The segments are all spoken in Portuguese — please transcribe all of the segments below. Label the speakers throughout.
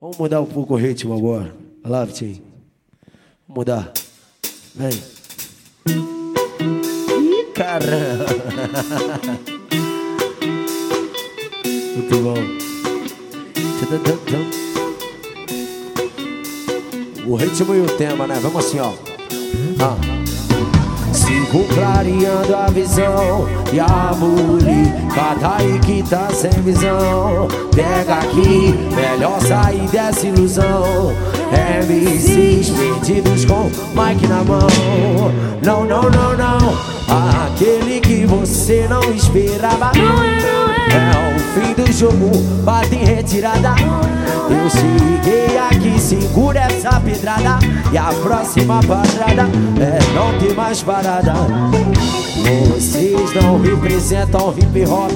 Speaker 1: Vamos mudar um pouco o ritmo agora. Olha lá, Vitinho. Vamos mudar. Vem. Ih, caramba. Muito bom. O ritmo e o tema, né? Vamos assim, ó. Ah. Sigo clareando a visão E a cada aí que tá sem visão. Pega aqui, melhor sair dessa ilusão. MCs perdidos com mic na mão. Não, não, não, não. Aquele que você não esperava. Não é, não é. É o fim do jogo, bate em retirada Eu cheguei aqui, segura essa pedrada. E a próxima parada é não ter mais parada vocês não representam hip hop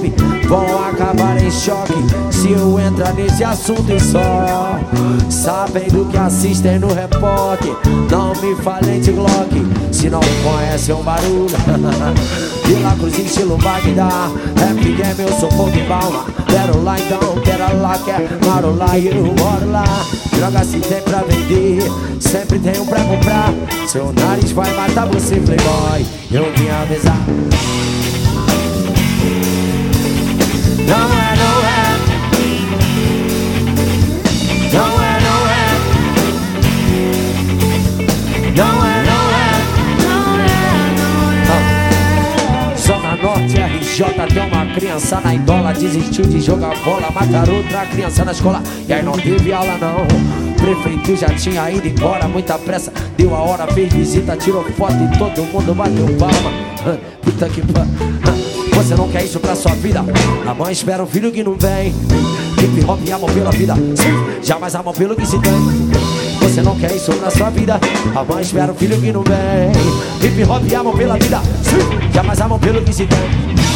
Speaker 1: Vão acabar em choque Se eu entrar nesse assunto e só Sabem do que assistem no repórter Não me falem de Glock Se não conhecem o barulho. Vila Cruz estilo Bagdá Rap game eu sou fogo e balma Quero lá então, quero lá, quero marolar E eu moro lá. Droga se tem pra vender Sempre tenho pra comprar. Seu nariz vai matar você playboy. Eu vim avisar RJ tem uma criança na idola Desistiu de jogar bola Mataram outra criança na escola E aí não teve aula não prefeito já tinha ido embora, muita pressa. Deu a hora, fez visita, tirou foto e todo mundo bateu palma. Puta que pariu. Você não quer isso pra sua vida? A mãe espera um filho que não vem. Hip hop e amor pela vida. Jamais amor pelo que se tem. Você não quer isso pra sua vida? A mãe espera um filho que não vem. Hip hop e amor pela vida. Jamais amor pelo que se tem.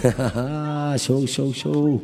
Speaker 1: 哈哈哈收收收